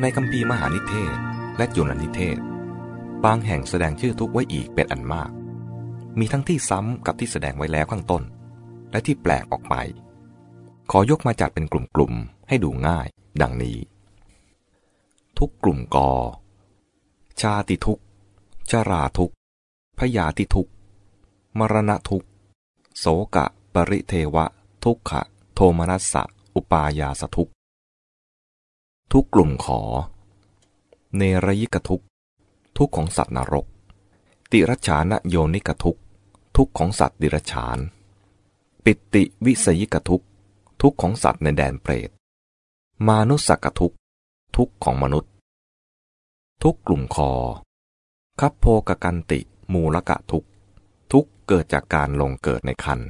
ในคัมภีร์มหานิเทศและจุลนิเทศ บางแห่งแสดงชื่อทุกข์ไว้อีกเป็นอันมาก มีทั้งที่ซ้ำกับที่แสดงไว้แล้วข้างต้น และที่แปลกออกไป ขอยกมาจัดเป็นกลุ่มๆ ให้ดูง่าย ดังนี้ ทุกกลุ่มกอ ชาติทุกชาราทุกพยาธิทุกมรณะทุกโสกะ ปริเทวะ ทุกขะ โทมนัสสะ อุปายาสทุก ทุกกลุ่มขอ เนรยิกทุกทุกของสัตว์นรก ติรชานโยนิกทุกทุกของสัตว์ดิรชาน ปิติวิสยิกทุกทุกของสัตว์ในแดนเปรต มานุสกทุกทุกของมนุษย์ ทุกกลุ่มคอ คัพโพกกันติมูลกะทุกทุกเกิดจากการลงเกิดในคัน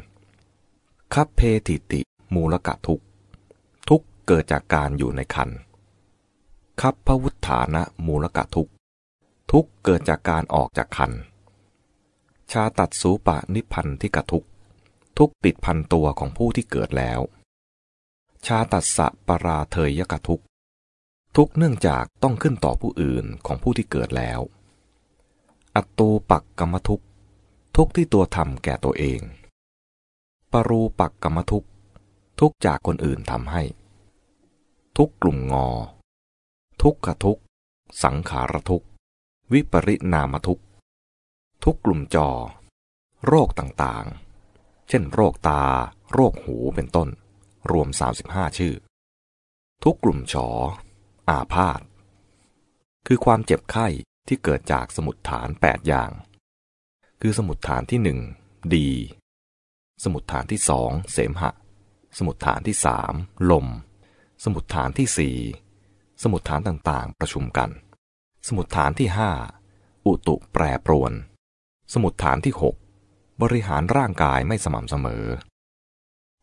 คัพเพติติมูลกะทุกทุกเกิดจากการอยู่ในคัน คัพพวุฒานะมูลกะทุก ทุกเกิดจากการออกจากคัน ชาตัดสูปะนิพันธิกะทุก ทุกติดพันตัวของผู้ที่เกิดแล้ว ชาตัดสะปราเทยยกทุก ทุกเนื่องจากต้องขึ้นต่อผู้อื่นของผู้ที่เกิดแล้ว อัตตูปักกรรมทุก ทุกที่ตัวทำแก่ตัวเอง ปรูปักกรรมทุก ทุกจากคนอื่นทำให้ ทุกกลุ่มงอ ทุกขทุกสังขารทุกวิปริณามทุกทุกกลุ่มจอ โรคต่างๆ เช่น โรคตา โรคหูเป็นต้น รวม 35 ชื่อ ทุกกลุ่มฉอ อาพาธคือความเจ็บไข้ที่เกิดจากสมุดฐาน 8 อย่าง คือสมุดฐานที่หนึ่งดี สมุดฐานที่สองเสมหะ สมุดฐานที่สามลม สมุดฐานที่สี่ สมุดฐานต่างๆ ประชุมกัน สมุดฐานที่ห้าอุตุแปรปรวน สมุดฐานที่หกบริหารร่างกายไม่สม่ำเสมอ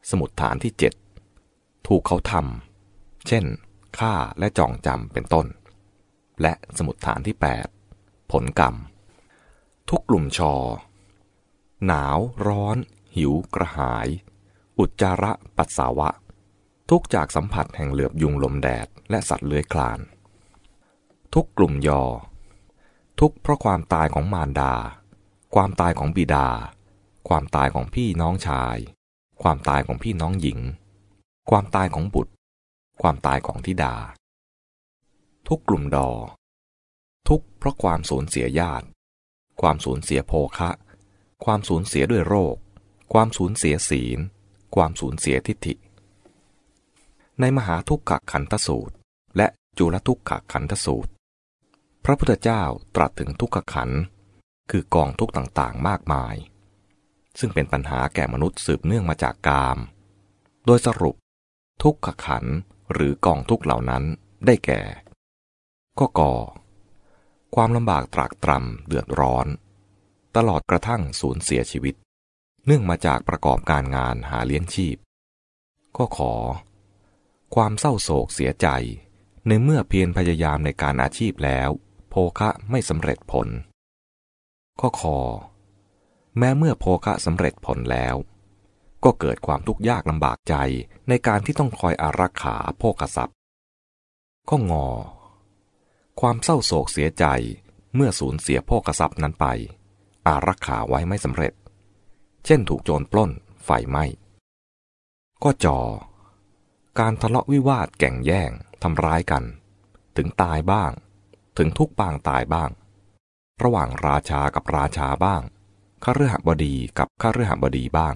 สมุดฐานที่เจ็ดถูกเขาทำเช่นฆ่าและจองจำเป็นต้น และสมุดฐานที่ 8 ผลกรรม ทุกกลุ่มชอ หนาว ร้อน หิว กระหาย อุจจาระปัสสาวะ ทุกจากสัมผัสแห่งเหลือบยุงลมแดดและสัตว์เลื้อยคลาน ทุกกลุ่มยอ ทุกเพราะความตายของมารดา ความตายของบิดา ความตายของพี่น้องชาย ความตายของพี่น้องหญิง ความตายของบุตร ความตายของธิดา ทุกกลุ่มดอ ทุกเพราะความสูญเสียญาติ ความสูญเสียโภคะ ความสูญเสียด้วยโรค ความสูญเสียศีล ความสูญเสียทิฏฐิ ในมหาทุกขขันธสูตร และจุลทุกขขันธสูตร พระพุทธเจ้าตรัสถึงทุกขขันธ์คือกองทุกข์ต่างๆ มากมาย ซึ่งเป็นปัญหาแก่มนุษย์สืบเนื่องมาจากกาม โดยสรุป ทุกขขันธ์หรือกองทุกขเหล่านั้นได้แก่ ก็ก่อ ความลำบากตรากตรำเดือดร้อน ตลอดกระทั่งสูญเสียชีวิต เนื่องมาจากประกอบการงานหาเลี้ยงชีพ ก็ขอ ความเศร้าโศกเสียใจ ในเมื่อเพียรพยายามในการอาชีพแล้ว โภคะไม่สำเร็จผลก็ขอแม้เมื่อโภคะสำเร็จผลแล้ว ก็เกิดความทุกข์ยากลำบากใจในการที่ต้องคอยอารักขาโภคทรัพย์ก็งอ ความเศร้าโศกเสียใจเมื่อสูญเสียโภคทรัพย์นั้นไป อารักขาไว้ไม่สำเร็จ เช่นถูกโจรปล้น ไฟไหม้ ก็จอ การทะเลาะวิวาทแก่งแย่งทำร้ายกัน ถึงตายบ้าง ถึงทุกปางตายบ้าง ระหว่างราชากับราชาบ้างข้าเรือหบดีกับข้าเรือหบดีบ้าง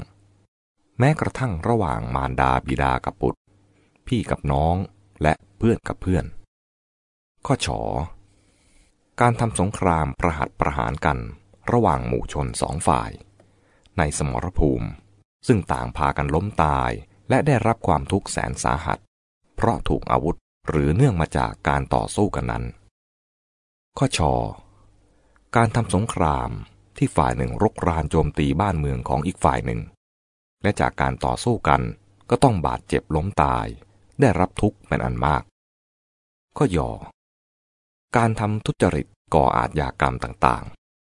แม้กระทั่งระหว่างมารดาบิดากับบุตร พี่กับน้องและเพื่อนกับเพื่อน ข้อฉอการทำสงครามประหัตประหารกันระหว่างหมู่ชนสองฝ่าย ในสมรภูมิ ซึ่งต่างพากันล้มตาย และได้รับความทุกข์แสนสาหัส เพราะถูกอาวุธหรือเนื่องมาจากการต่อสู้กันนั้น ข้อชอการทำสงครามที่ฝ่ายหนึ่งรุกรานโจมตีบ้านเมืองของอีกฝ่ายหนึ่ง และจากการต่อสู้กันก็ต้องบาดเจ็บล้มตาย ได้รับทุกข์เป็นอันมากก็ยอ การทำทุจริตก่ออาชญากรรมต่าง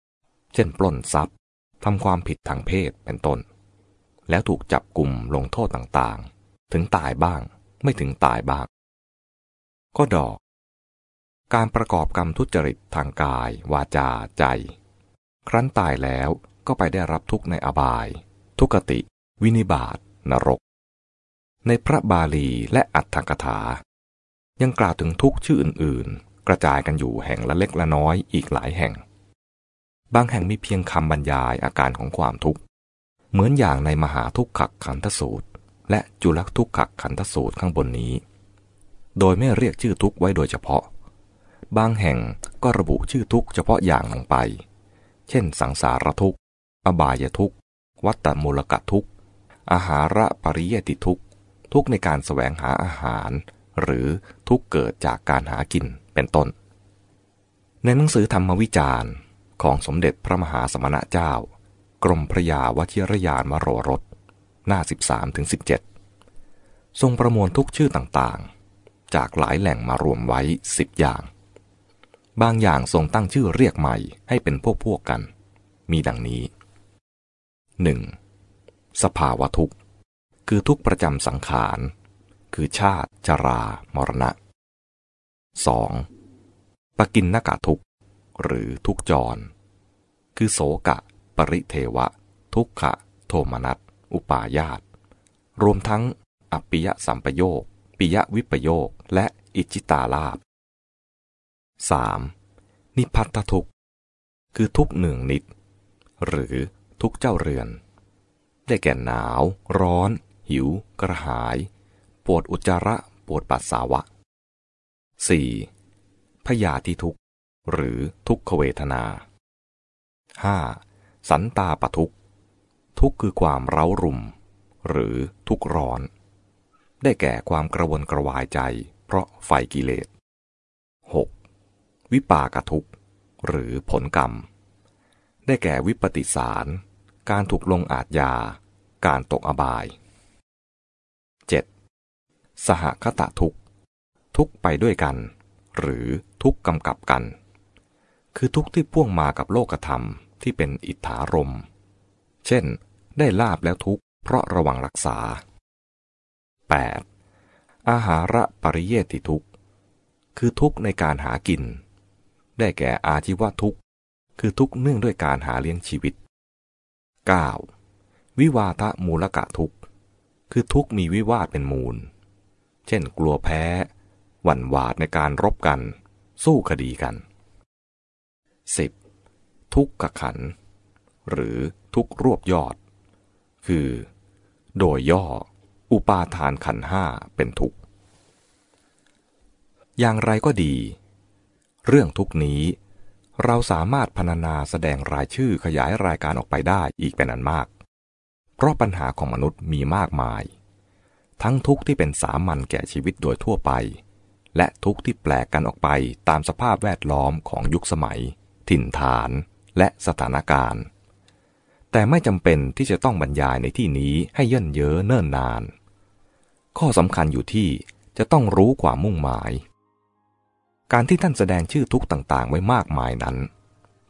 ๆ เช่นปล้นทรัพย์ทำความผิดทางเพศเป็นต้น แล้วถูกจับกลุ่มลงโทษต่างๆ ถึงตายบ้าง ไม่ถึงตายบ้าง ก็ดอก การประกอบกรรมทุจริตทางกาย วาจาใจ ครั้นตายแล้วก็ไปได้รับทุกข์ในอบาย ทุกติ วินิบาตนรก ในพระบาลีและอัตถกถา ยังกล่าวถึงทุกข์ชื่ออื่นๆ กระจายกันอยู่แห่งละเล็กละน้อยอีกหลายแห่ง บางแห่งมีเพียงคำบรรยายอาการของความทุกข์ เหมือนอย่างในมหาทุกขขันธสูตร และจุลทุกขขันธสูตรข้างบนนี้ โดยไม่เรียกชื่อทุกข์ไว้โดยเฉพาะ บางแห่งก็ระบุชื่อทุกข์เฉพาะอย่างลงไป เช่น สังสารทุกข์อบายทุกข์วัตตมูลกะทุกข์อาหาระปริยติทุกข์ทุกในการแสวงหาอาหาร หรือทุกเกิดจากการหากินเป็นต้น ในหนังสือธรรมวิจารณ์ของสมเด็จพระมหาสมณะเจ้า กรมพระยาวชิรยานมโรรส หน้า 13-17 ทรงประมวลทุกชื่อต่างๆ จากหลายแหล่งมารวมไว้สิบอย่าง บางอย่างทรงตั้งชื่อเรียกใหม่ให้เป็นพวกพวกกัน มีดังนี้ 1. สภาวะทุกข์ คือทุกประจำสังขาร คือชาติชรา มรณะ 2. ปกินนากะทุกข์ หรือทุกจร คือโสกะ ปริเทวะ ทุกขะ โทมนัส อุปาญาต รวมทั้งอปิยสัมปโยคปิยวิปโยคและอิจิตาลาภ 3. นิพัตทุกคือทุกหนึ่งนิด หรือทุกเจ้าเรือน ได้แก่หนาว ร้อน หิว กระหาย ปวดอุจจาระ ปวดปัสสาวะ 4. พยาธิทุกหรือทุกขเวทนา 5. สันตาปทุกทุกคือความเร้ารุม หรือทุกข์ร้อน ได้แก่ความกระวนกระวายใจ เพราะไฟกิเลส 6. วิปากทุกหรือผลกรรม ได้แก่วิปติสาร การถูกลงอาทยา การตกอบาย 7. สหคตะทุกทุกไปด้วยกัน หรือทุกกำกับกัน คือทุกที่พ่วงมากับโลกธรรม ที่เป็นอิทธารม เช่น ได้ลาบแล้วทุกข์เพราะระวังรักษา 8. อาหาระปริเยติทุกข์ คือทุกข์ในการหากิน ได้แก่อาชีวทุกข์ คือทุกข์เนื่องด้วยการหาเลี้ยงชีวิต 9. วิวาทะมูลกะทุกข์ คือทุกข์มีวิวาทเป็นมูล เช่น กลัวแพ้ หวั่นหวาดในการรบกัน สู้คดีกัน 10. ทุกขขัน หรือทุกรวบยอด คือ โดยย่อ อุปาทานขันห้าเป็นทุกข์ อย่างไรก็ดี เรื่องทุกนี้ เราสามารถพรรณนาแสดงรายชื่อขยายรายการออกไปได้อีกเป็นอันมาก เพราะปัญหาของมนุษย์มีมากมาย ทั้งทุกข์ที่เป็นสามัญแก่ชีวิตโดยทั่วไปและทุกข์ที่แปลกกันออกไปตามสภาพแวดล้อมของยุคสมัย ถิ่นฐาน และสถานการณ์ แต่ไม่จำเป็นที่จะต้องบรรยายในที่นี้ให้เย่นเย้อเนิ่นนาน ข้อสำคัญอยู่ที่จะต้องรู้ความมุ่งหมาย การที่ท่านแสดงชื่อทุกต่างๆ ไว้มากมายนั้น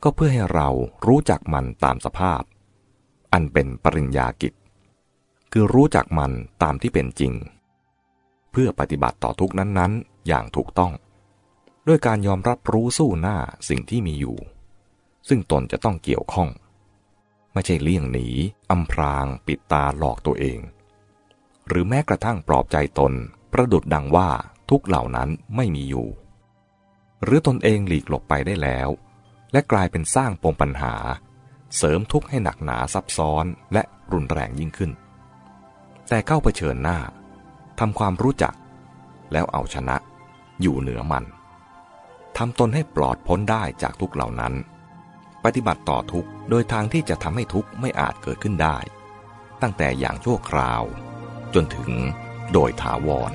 ก็เพื่อให้เรารู้จักมันตามสภาพ อันเป็นปริญญากิจ คือรู้จักมันตามที่เป็นจริง เพื่อปฏิบัติต่อทุกนั้นๆ อย่างถูกต้อง ด้วยการยอมรับรู้สู้หน้าสิ่งที่มีอยู่ ซึ่งตนจะต้องเกี่ยวข้อง ไม่ใช่เลี่ยงหนีอำพรางปิดตาหลอกตัวเอง หรือแม้กระทั่งปลอบใจตน ประดุดดังว่าทุกเหล่านั้นไม่มีอยู่ หรือตนเองหลีกหลบไปได้แล้ว และกลายเป็นสร้างปมปัญหา เสริมทุกข์ให้หนักหนาซับซ้อนและรุนแรงยิ่งขึ้น แต่เข้าเผชิญหน้าทำความรู้จัก แล้วเอาชนะอยู่เหนือมันทำตนให้ปลอดพ้นได้จากทุกเหล่านั้น ปฏิบัติต่อทุกโดยทางที่จะทำให้ทุกข์ไม่อาจเกิดขึ้นได้ ตั้งแต่อย่างชั่วคราว จนถึงโดยถาวร